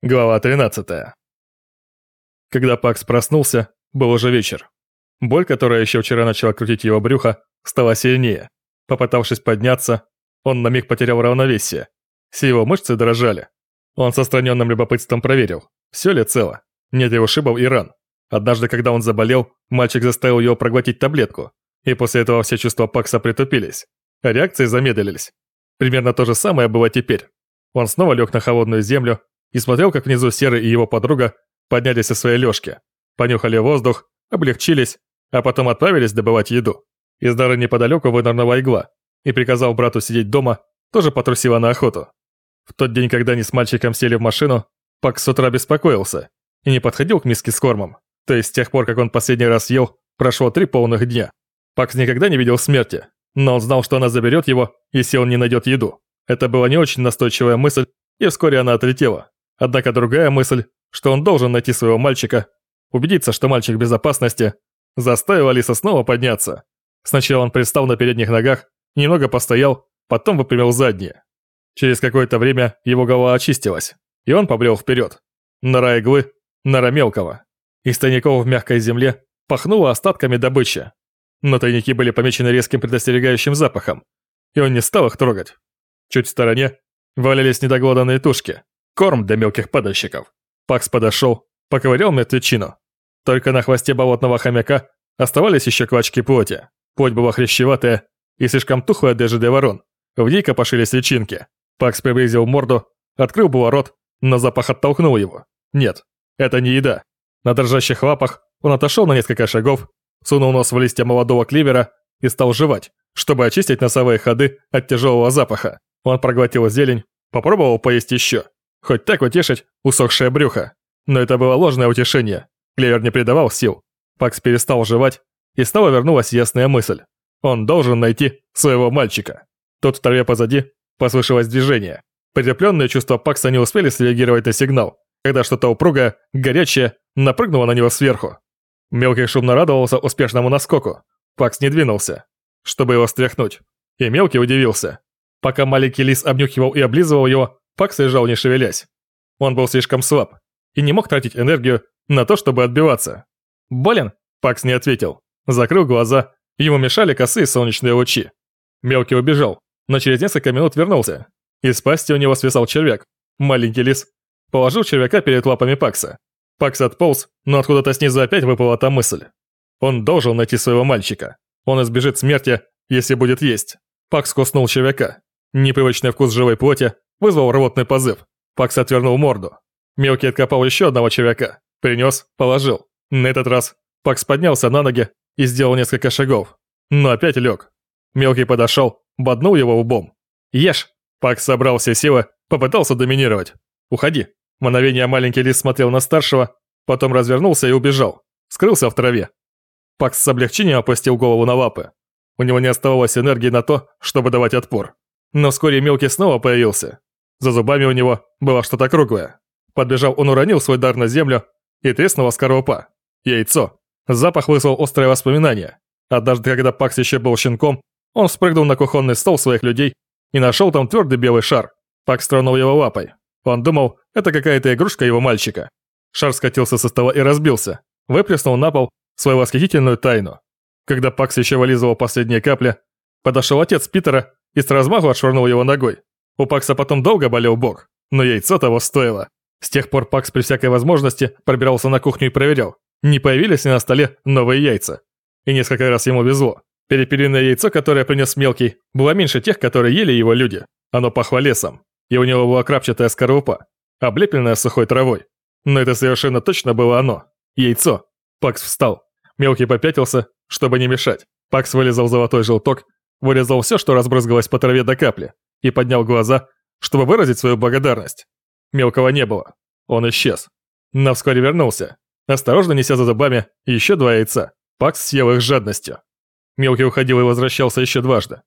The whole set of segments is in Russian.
Глава 13. Когда Пакс проснулся, был уже вечер. Боль, которая еще вчера начала крутить его брюхо, стала сильнее. Попытавшись подняться, он на миг потерял равновесие. Все его мышцы дрожали. Он со страненным любопытством проверил, все ли цело, нет ли ушибов и ран. Однажды, когда он заболел, мальчик заставил его проглотить таблетку, и после этого все чувства Пакса притупились. Реакции замедлились. Примерно то же самое было теперь. Он снова лег на холодную землю и смотрел, как внизу Серый и его подруга поднялись со своей лёжки, понюхали воздух, облегчились, а потом отправились добывать еду. Из дары неподалеку вынырнула игла и приказал брату сидеть дома, тоже потрусила на охоту. В тот день, когда они с мальчиком сели в машину, Пак с утра беспокоился и не подходил к миске с кормом. То есть с тех пор, как он последний раз ел, прошло три полных дня. Пакс никогда не видел смерти, но он знал, что она заберет его, если он не найдет еду. Это была не очень настойчивая мысль, и вскоре она отлетела. Однако другая мысль, что он должен найти своего мальчика, убедиться, что мальчик в безопасности, заставила Алиса снова подняться. Сначала он пристал на передних ногах, немного постоял, потом выпрямил задние. Через какое-то время его голова очистилась, и он побрел вперед. Нора иглы, нора мелкого. Из тайников в мягкой земле пахнуло остатками добычи. Но тайники были помечены резким предостерегающим запахом, и он не стал их трогать. Чуть в стороне валялись недоглоданные тушки, Корм для мелких падальщиков. Пакс подошел, поковырял мертвечину. Только на хвосте болотного хомяка оставались еще клочки плоти. Плоть была хрящеватая и слишком тухлая даже для ворон. В ней копошились личинки. Пакс приблизил морду, открыл было рот, но запах оттолкнул его. Нет, это не еда. На дрожащих лапах он отошел на несколько шагов, сунул нос в листья молодого кливера и стал жевать, чтобы очистить носовые ходы от тяжелого запаха. Он проглотил зелень, попробовал поесть еще. Хоть так утешить усохшее брюхо. Но это было ложное утешение. Клевер не придавал сил. Пакс перестал жевать, и снова вернулась ясная мысль. Он должен найти своего мальчика. Тут в траве позади послышалось движение. Прикрепленные чувства Пакса не успели среагировать на сигнал, когда что-то упругое, горячее, напрыгнуло на него сверху. Мелкий шумно радовался успешному наскоку. Пакс не двинулся, чтобы его стряхнуть. И Мелкий удивился. Пока маленький лис обнюхивал и облизывал его, Пакс лежал не шевелясь. Он был слишком слаб и не мог тратить энергию на то, чтобы отбиваться. «Болен?» Пакс не ответил. Закрыл глаза, ему мешали косые солнечные лучи. Мелкий убежал, но через несколько минут вернулся. Из пасти у него свисал червяк. Маленький лис положил червяка перед лапами Пакса. Пакс отполз, но откуда-то снизу опять выпала та мысль. Он должен найти своего мальчика. Он избежит смерти, если будет есть. Пакс куснул червяка. Непривычный вкус живой плоти вызвал рвотный позыв. Пакс отвернул морду. Мелкий откопал еще одного червяка. Принес, положил. На этот раз Пакс поднялся на ноги и сделал несколько шагов. Но опять лег. Мелкий подошел, боднул его лбом. «Ешь!» Пакс собрал все силы, попытался доминировать. «Уходи!» Мгновение маленький лис смотрел на старшего, потом развернулся и убежал. Скрылся в траве. Пакс с облегчением опустил голову на лапы. У него не оставалось энергии на то, чтобы давать отпор. Но вскоре мелкий снова появился. За зубами у него было что-то круглое. Подбежал он уронил свой дар на землю и треснула скорлупа. Яйцо. Запах вызвал острое воспоминание. Однажды, когда Пакс еще был щенком, он спрыгнул на кухонный стол своих людей и нашел там твердый белый шар. Пакс тронул его лапой. Он думал, это какая-то игрушка его мальчика. Шар скатился со стола и разбился. Выплеснул на пол свою восхитительную тайну. Когда Пакс еще вылизывал последние капли, подошел отец Питера и с размаху отшвырнул его ногой. У Пакса потом долго болел бок, но яйцо того стоило. С тех пор Пакс при всякой возможности пробирался на кухню и проверял, не появились ли на столе новые яйца. И несколько раз ему везло. Перепелиное яйцо, которое принес мелкий, было меньше тех, которые ели его люди. Оно пахло лесом, и у него была крапчатая скорлупа, облепленная сухой травой. Но это совершенно точно было оно. Яйцо. Пакс встал. Мелкий попятился, чтобы не мешать. Пакс вылезал золотой желток вырезал все, что разбрызгалось по траве до капли, и поднял глаза, чтобы выразить свою благодарность. Мелкого не было. Он исчез. Но вскоре вернулся, осторожно неся за зубами еще два яйца. Пакс съел их с жадностью. Мелкий уходил и возвращался еще дважды.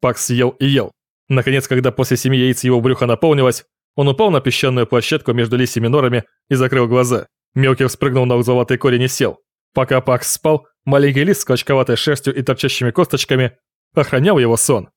Пакс съел и ел. Наконец, когда после семи яиц его брюхо наполнилось, он упал на песчаную площадку между лисьими норами и закрыл глаза. Мелкий вспрыгнул на узловатый корень и сел. Пока Пакс спал, маленький лис с клочковатой шерстью и торчащими косточками охранял его сон.